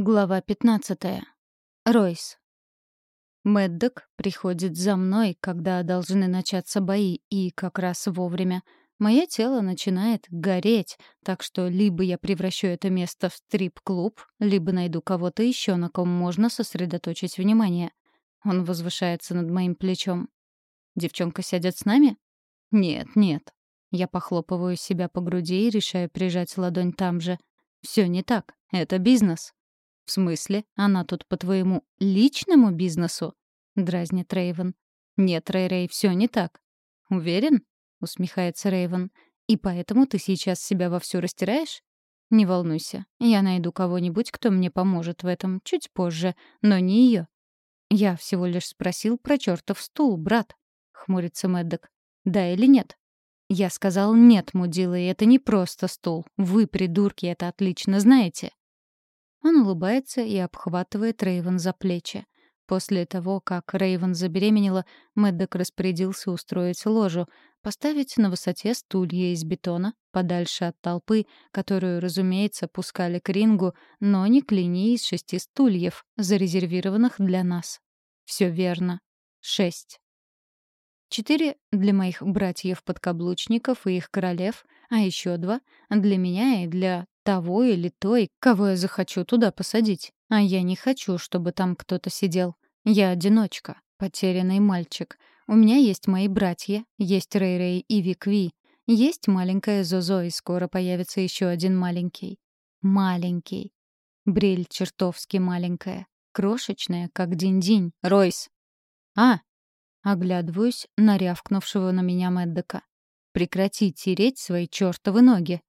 Глава 15. Ройс. Мэддок приходит за мной, когда должны начаться бои, и как раз вовремя. Мое тело начинает гореть, так что либо я превращу это место в стрип-клуб, либо найду кого-то еще, на ком можно сосредоточить внимание. Он возвышается над моим плечом. «Девчонка сядет с нами?» «Нет, нет». Я похлопываю себя по груди и решаю прижать ладонь там же. Все не так. Это бизнес. «В смысле? Она тут по твоему личному бизнесу?» — дразнит Рейвен. «Нет, Рэй-Рэй, все не так». «Уверен?» — усмехается Рейвен. «И поэтому ты сейчас себя вовсю растираешь?» «Не волнуйся, я найду кого-нибудь, кто мне поможет в этом чуть позже, но не ее. «Я всего лишь спросил про чертов стул, брат», — хмурится Мэддок. «Да или нет?» Я сказал «нет, мудила, и это не просто стул. Вы, придурки, это отлично знаете». Он улыбается и обхватывает Рейвен за плечи. После того, как Рейвен забеременела, Мэддок распорядился устроить ложу, поставить на высоте стулья из бетона, подальше от толпы, которую, разумеется, пускали к рингу, но не к линии из шести стульев, зарезервированных для нас. Все верно. Шесть. Четыре для моих братьев-подкаблучников и их королев, а еще два для меня и для того или той, кого я захочу туда посадить. А я не хочу, чтобы там кто-то сидел. Я одиночка, потерянный мальчик. У меня есть мои братья, есть Рэй-Рэй и Вик-Ви. Есть маленькая Зозо, и скоро появится еще один маленький. Маленький. Бриль чертовски маленькая. Крошечная, как динь-динь. Ройс. А! Оглядываюсь на рявкнувшего на меня Мэддека. Прекрати тереть свои чертовы ноги.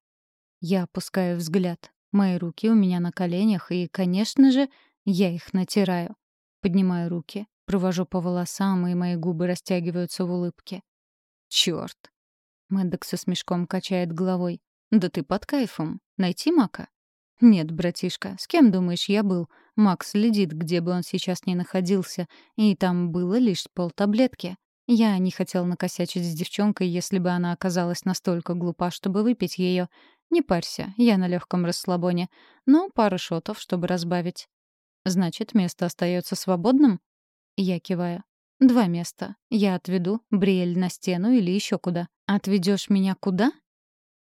Я опускаю взгляд. Мои руки у меня на коленях, и, конечно же, я их натираю. Поднимаю руки, провожу по волосам, и мои губы растягиваются в улыбке. Чёрт! Мэддок со смешком качает головой. «Да ты под кайфом. Найти Мака?» «Нет, братишка, с кем, думаешь, я был? Макс следит, где бы он сейчас ни находился, и там было лишь полтаблетки. Я не хотел накосячить с девчонкой, если бы она оказалась настолько глупа, чтобы выпить ее. Не парься, я на легком расслабоне. Но пару шотов, чтобы разбавить. Значит, место остается свободным? Я киваю. Два места. Я отведу Бриэль на стену или еще куда. Отведешь меня куда?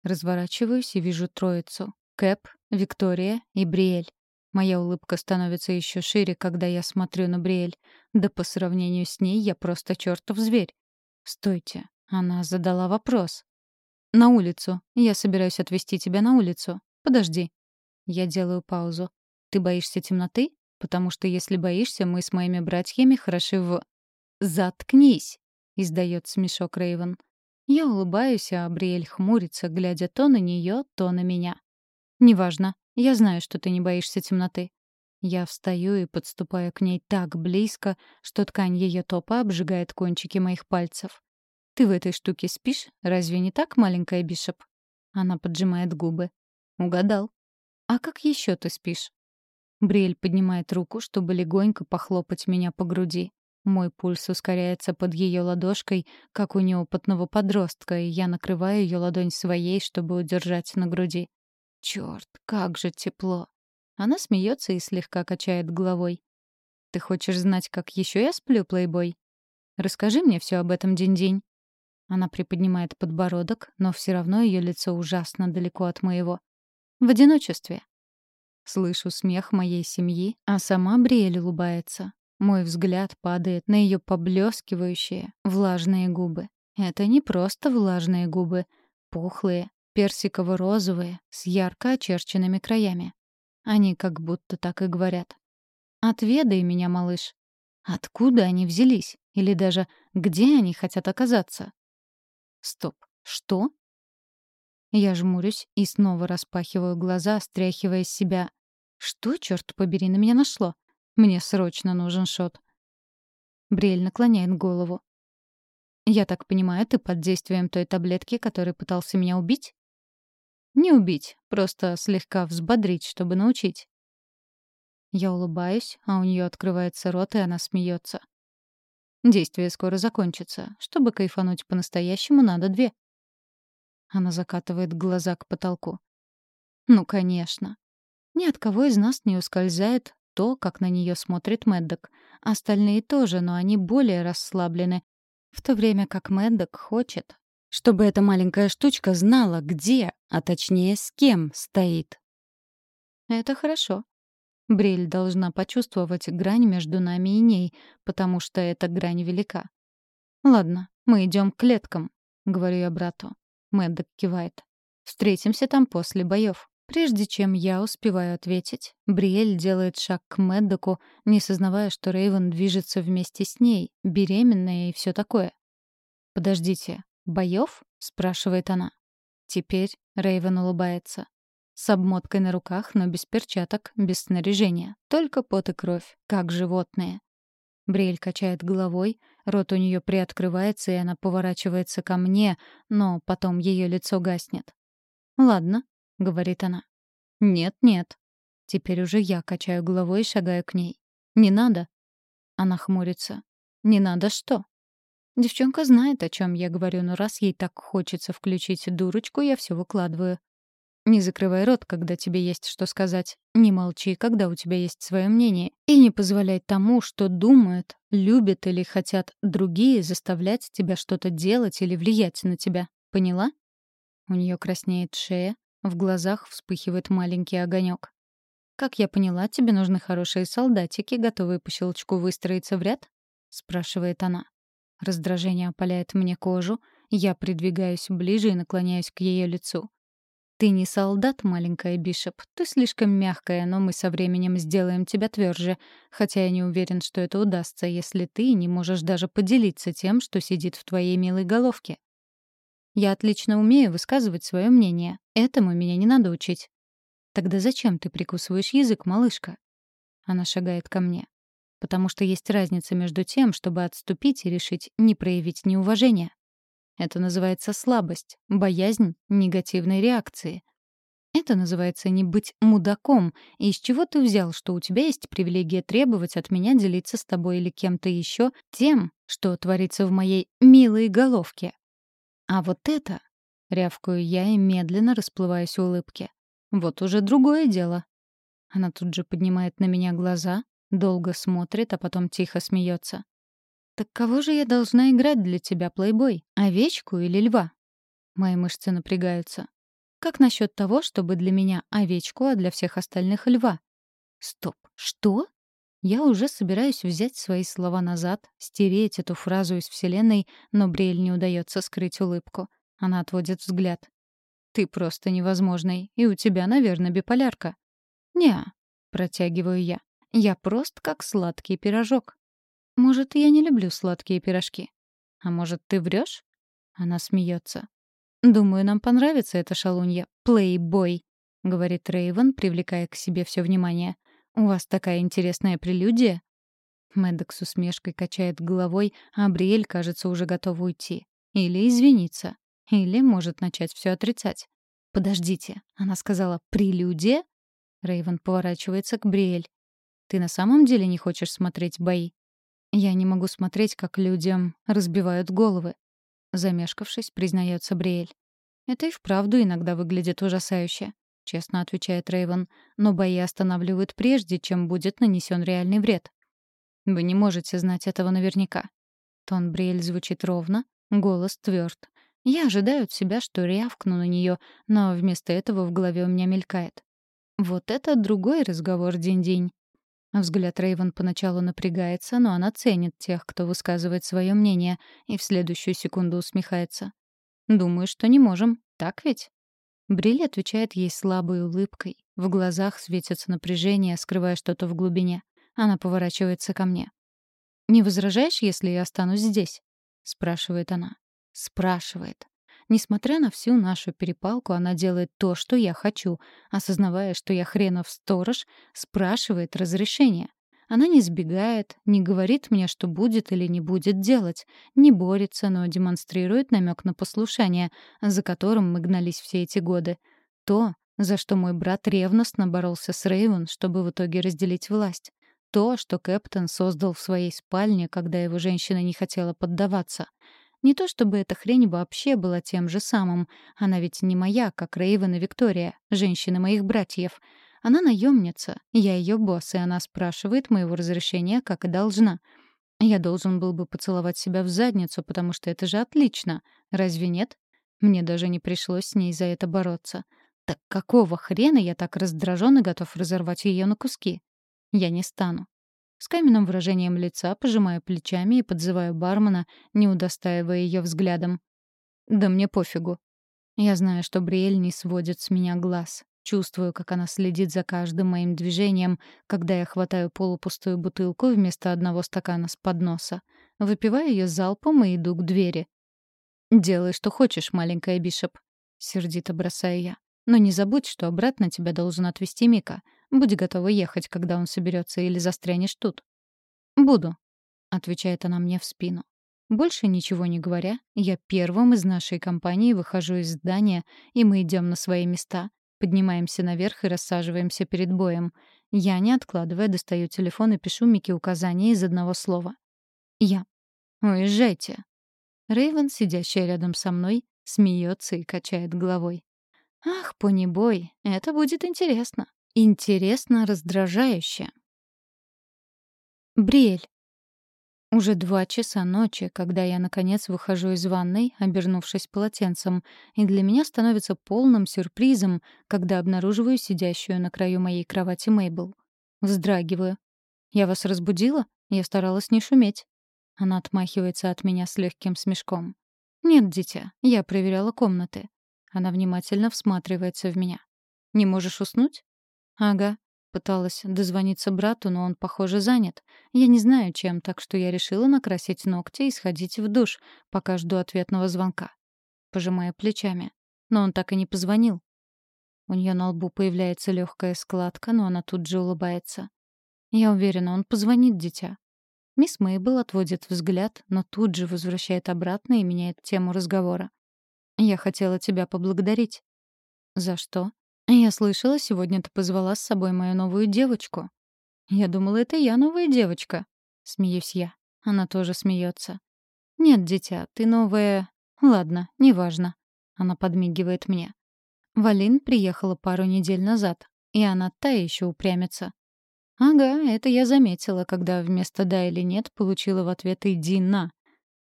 Разворачиваюсь и вижу троицу. Кэп, Виктория и Бриэль. Моя улыбка становится еще шире, когда я смотрю на Бриэль. Да по сравнению с ней я просто чертов зверь. Стойте. Она задала вопрос. «На улицу. Я собираюсь отвезти тебя на улицу. Подожди». Я делаю паузу. «Ты боишься темноты? Потому что если боишься, мы с моими братьями хороши в...» «Заткнись!» — издает смешок Рейвен. Я улыбаюсь, а Абриэль хмурится, глядя то на нее, то на меня. «Неважно. Я знаю, что ты не боишься темноты». Я встаю и подступаю к ней так близко, что ткань ее топа обжигает кончики моих пальцев. «Ты в этой штуке спишь? Разве не так, маленькая Бишоп?» Она поджимает губы. «Угадал». «А как еще ты спишь?» Бриэль поднимает руку, чтобы легонько похлопать меня по груди. Мой пульс ускоряется под ее ладошкой, как у неопытного подростка, и я накрываю ее ладонь своей, чтобы удержать на груди. Черт, как же тепло. Она смеется и слегка качает головой. Ты хочешь знать, как еще я сплю, плейбой? Расскажи мне все об этом день-день. Она приподнимает подбородок, но все равно ее лицо ужасно далеко от моего. В одиночестве. Слышу смех моей семьи, а сама Бриэль улыбается. Мой взгляд падает на ее поблескивающие, влажные губы. Это не просто влажные губы, пухлые, персиково-розовые, с ярко очерченными краями. Они как будто так и говорят. «Отведай меня, малыш». Откуда они взялись? Или даже где они хотят оказаться? Стоп. Что? Я жмурюсь и снова распахиваю глаза, стряхивая с себя. Что, черт побери, на меня нашло? Мне срочно нужен шот. Брель наклоняет голову. «Я так понимаю, ты под действием той таблетки, которой пытался меня убить?» «Не убить, просто слегка взбодрить, чтобы научить». Я улыбаюсь, а у нее открывается рот, и она смеется. Действие скоро закончится. Чтобы кайфануть по-настоящему, надо две. Она закатывает глаза к потолку. Ну, конечно. Ни от кого из нас не ускользает то, как на нее смотрит Мэддок. Остальные тоже, но они более расслаблены. В то время как Мэддок хочет, чтобы эта маленькая штучка знала, где, а точнее с кем стоит. Это хорошо. Бриль должна почувствовать грань между нами и ней, потому что эта грань велика. «Ладно, мы идем к клеткам», — говорю я брату. Мэддок кивает. «Встретимся там после боев». Прежде чем я успеваю ответить, Бриэль делает шаг к Мэддоку, не сознавая, что Рейвен движется вместе с ней, беременная и все такое. «Подождите, боев?» — спрашивает она. Теперь Рейвен улыбается. С обмоткой на руках, но без перчаток, без снаряжения. Только пот и кровь, как животные. Бриэль качает головой, рот у нее приоткрывается, и она поворачивается ко мне, но потом ее лицо гаснет. «Ладно», — говорит она. «Нет-нет». Теперь уже я качаю головой и шагаю к ней. «Не надо». Она хмурится. «Не надо что?» Девчонка знает, о чем я говорю, но раз ей так хочется включить дурочку, я все выкладываю. Не закрывай рот, когда тебе есть что сказать. Не молчи, когда у тебя есть свое мнение. И не позволяй тому, что думают, любят или хотят другие, заставлять тебя что-то делать или влиять на тебя. Поняла? У нее краснеет шея, в глазах вспыхивает маленький огонек. «Как я поняла, тебе нужны хорошие солдатики, готовые по щелчку выстроиться в ряд?» — спрашивает она. Раздражение опаляет мне кожу, я придвигаюсь ближе и наклоняюсь к ее лицу. «Ты не солдат, маленькая Бишоп. Ты слишком мягкая, но мы со временем сделаем тебя тверже. Хотя я не уверен, что это удастся, если ты не можешь даже поделиться тем, что сидит в твоей милой головке. Я отлично умею высказывать свое мнение. Этому меня не надо учить. Тогда зачем ты прикусываешь язык, малышка? Она шагает ко мне. Потому что есть разница между тем, чтобы отступить и решить не проявить неуважение. Это называется слабость, боязнь негативной реакции. Это называется не быть мудаком. И из чего ты взял, что у тебя есть привилегия требовать от меня делиться с тобой или кем-то еще тем, что творится в моей милой головке? А вот это, рявкаю я и медленно расплываюсь в улыбке. Вот уже другое дело. Она тут же поднимает на меня глаза, долго смотрит, а потом тихо смеется. «Так кого же я должна играть для тебя, плейбой? Овечку или льва?» Мои мышцы напрягаются. «Как насчет того, чтобы для меня овечку, а для всех остальных льва?» «Стоп, что?» Я уже собираюсь взять свои слова назад, стереть эту фразу из Вселенной, но Бриэль не удается скрыть улыбку. Она отводит взгляд. «Ты просто невозможный, и у тебя, наверное, биполярка». «Не-а», протягиваю я. «Я прост как сладкий пирожок». «Может, я не люблю сладкие пирожки?» «А может, ты врешь? Она смеется. «Думаю, нам понравится эта шалунья. Плейбой», — говорит Рейвен, привлекая к себе все внимание. «У вас такая интересная прелюдия?» Мэддок с усмешкой качает головой, а Бриэль, кажется, уже готова уйти. Или извиниться. Или может начать все отрицать. «Подождите», — она сказала, «прелюдия?» Рейвен поворачивается к Бриэль. «Ты на самом деле не хочешь смотреть бои?» «Я не могу смотреть, как людям разбивают головы», — замешкавшись, признается Бриэль. «Это и вправду иногда выглядит ужасающе честно отвечает Рейвен, но бои останавливают прежде, чем будет нанесен реальный вред. Вы не можете знать этого наверняка. Тон Бриэль звучит ровно, голос тверд. Я ожидаю от себя, что рявкну на нее, но вместо этого в голове у меня мелькает. Вот это другой разговор, день-день. Взгляд Рейвен поначалу напрягается, но она ценит тех, кто высказывает свое мнение, и в следующую секунду усмехается. «Думаю, что не можем. Так ведь?» Брилли отвечает ей слабой улыбкой. В глазах светится напряжение, скрывая что-то в глубине. Она поворачивается ко мне. «Не возражаешь, если я останусь здесь?» — спрашивает она. Спрашивает. Несмотря на всю нашу перепалку, она делает то, что я хочу, осознавая, что я хренов сторож, спрашивает разрешение. Она не сбегает, не говорит мне, что будет или не будет делать, не борется, но демонстрирует намек на послушание, за которым мы гнались все эти годы. То, за что мой брат ревностно боролся с Рейвен, чтобы в итоге разделить власть. То, что Кэптон создал в своей спальне, когда его женщина не хотела поддаваться. Не то чтобы эта хрень вообще была тем же самым. Она ведь не моя, как Рейвен и Виктория, женщины моих братьев. Она наемница, я ее босс, и она спрашивает моего разрешения, как и должна. Я должен был бы поцеловать себя в задницу, потому что это же отлично. Разве нет? Мне даже не пришлось с ней за это бороться. Так какого хрена я так раздражен и готов разорвать ее на куски? Я не стану. С каменным выражением лица пожимаю плечами и подзываю бармена, не удостаивая ее взглядом. Да мне пофигу. Я знаю, что Бриэль не сводит с меня глаз. Чувствую, как она следит за каждым моим движением, когда я хватаю полупустую бутылку вместо одного стакана с подноса. Выпиваю ее залпом и иду к двери. «Делай, что хочешь, маленькая Бишоп», — сердито бросаю я. «Но не забудь, что обратно тебя должен отвезти Мика. Будь готова ехать, когда он соберется, или застрянешь тут». «Буду», — отвечает она мне в спину. Больше ничего не говоря, я первым из нашей компании выхожу из здания, и мы идем на свои места, Поднимаемся наверх и рассаживаемся перед боем. Я, не откладывая, достаю телефон и пишу Мике указания из одного слова. Я. «Уезжайте». Рэйвен, сидящая рядом со мной, смеется и качает головой. «Ах, понебой, это будет интересно. Интересно раздражающе». Бриэль. Уже два часа ночи, когда я, наконец, выхожу из ванной, обернувшись полотенцем, и для меня становится полным сюрпризом, когда обнаруживаю сидящую на краю моей кровати Мейбл. Вздрагиваю. «Я вас разбудила? Я старалась не шуметь». Она отмахивается от меня с легким смешком. «Нет, дитя, я проверяла комнаты». Она внимательно всматривается в меня. «Не можешь уснуть?» «Ага. Пыталась дозвониться брату, но он, похоже, занят. Я не знаю, чем, так что я решила накрасить ногти и сходить в душ, пока жду ответного звонка. Пожимая плечами. Но он так и не позвонил. У нее на лбу появляется легкая складка, но она тут же улыбается. Я уверена, он позвонит, дитя. Мисс Мейбл отводит взгляд, но тут же возвращает обратно и меняет тему разговора. «Я хотела тебя поблагодарить». «За что?» «Я слышала, сегодня ты позвала с собой мою новую девочку». «Я думала, это я новая девочка». Смеюсь я. Она тоже смеется. «Нет, дитя, ты новая...» «Ладно, неважно». Она подмигивает мне. Валин приехала пару недель назад, и она та еще упрямится. «Ага, это я заметила, когда вместо «да» или «нет» получила в ответ «иди на».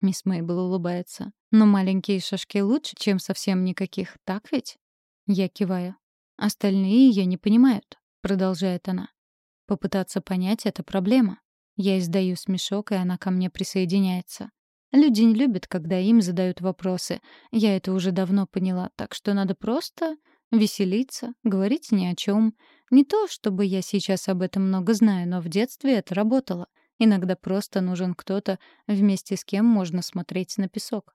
Мисс Мейбл улыбается. «Но маленькие шажки лучше, чем совсем никаких, так ведь?» Я киваю. Остальные ее не понимают, продолжает она. Попытаться понять — это проблема. Я издаю смешок, и она ко мне присоединяется. Люди не любят, когда им задают вопросы. Я это уже давно поняла, так что надо просто веселиться, говорить ни о чем. Не то, чтобы я сейчас об этом много знаю, но в детстве это работало. Иногда просто нужен кто-то, вместе с кем можно смотреть на песок.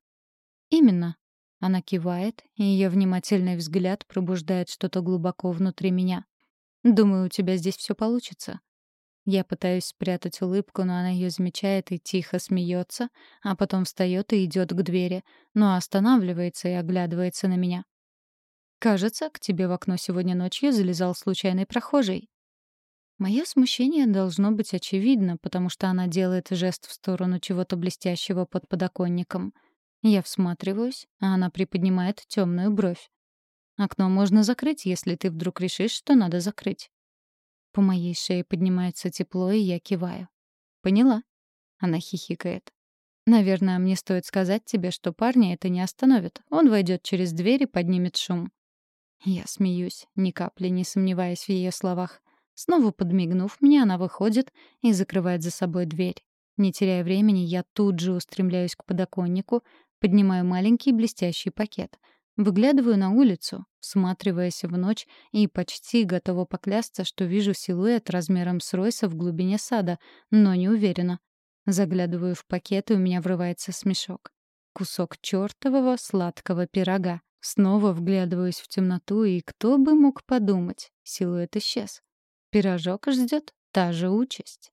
Именно, она кивает, и ее внимательный взгляд пробуждает что-то глубоко внутри меня. «Думаю, у тебя здесь все получится». Я пытаюсь спрятать улыбку, но она ее замечает и тихо смеется, а потом встает и идет к двери, но останавливается и оглядывается на меня. «Кажется, к тебе в окно сегодня ночью залезал случайный прохожий». Мое смущение должно быть очевидно, потому что она делает жест в сторону чего-то блестящего под подоконником — я всматриваюсь, а она приподнимает темную бровь. Окно можно закрыть, если ты вдруг решишь, что надо закрыть. По моей шее поднимается тепло, и я киваю. Поняла? Она хихикает. Наверное, мне стоит сказать тебе, что парня это не остановит. Он войдет через дверь и поднимет шум. Я смеюсь, ни капли не сомневаясь в ее словах. Снова подмигнув мне, она выходит и закрывает за собой дверь. Не теряя времени, я тут же устремляюсь к подоконнику, Поднимаю маленький блестящий пакет. Выглядываю на улицу, всматриваясь в ночь, и почти готова поклясться, что вижу силуэт размером с Ройса в глубине сада, но не уверена. Заглядываю в пакет, и у меня врывается смешок. Кусок чертового сладкого пирога. Снова вглядываюсь в темноту, и кто бы мог подумать, силуэт исчез. Пирожок ждет та же участь.